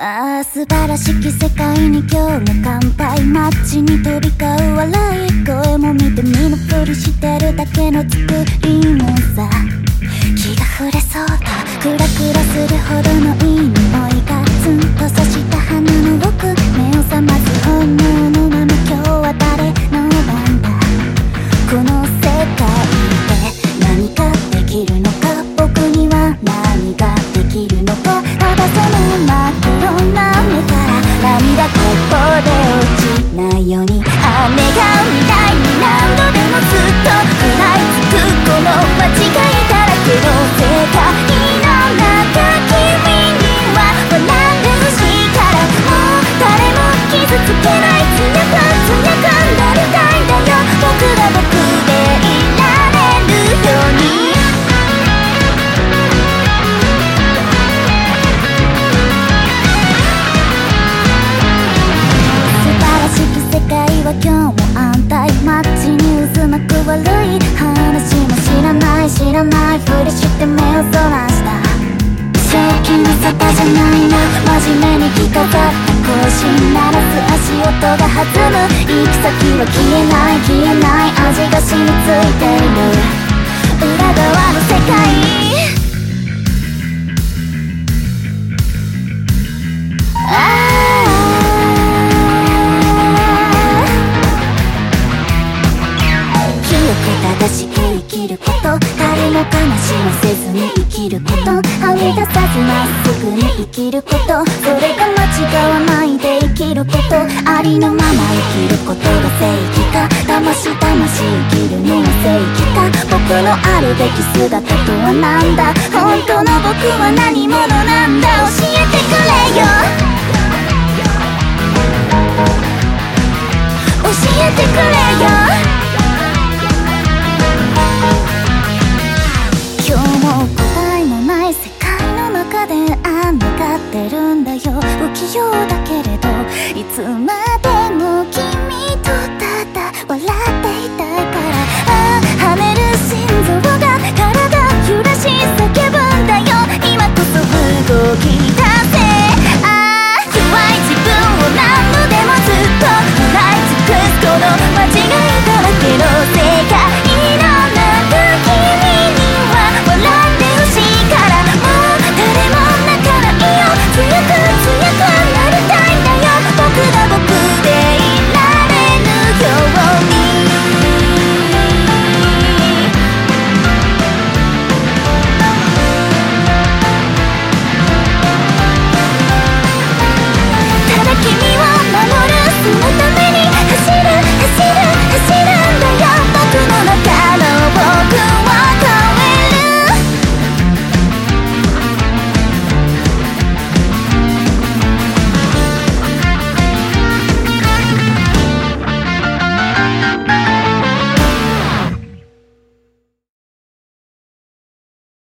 ああ素晴らしき世界に今日も乾杯。街に飛び交う笑い声も見て見ぬふりしてるだけの作りもさ。気が触れそうだ。クラクラするほどのいい匂いがツンと刺した花の奥目を覚ます本能のまま。今日は誰の番だ？この世界で何ができるのか？も安泰街に渦巻く悪い話も知らない知らないふりして目をそらした。正気の沙汰じゃないな。真面目に着飾った更新鳴らす足音が弾む。行く先は消えない消えない。味が染みついている。正しく生きること誰も悲しませずに生きること。はみ出さずまっすぐに生きること。それが間違わないで生きること。ありのまま生きることが正義か。魂魂生きるのが正義か。僕のあるべき姿とは何だ？本当の僕は何者なんだ？教えてくれよ。よ。不器用だけれどいつまで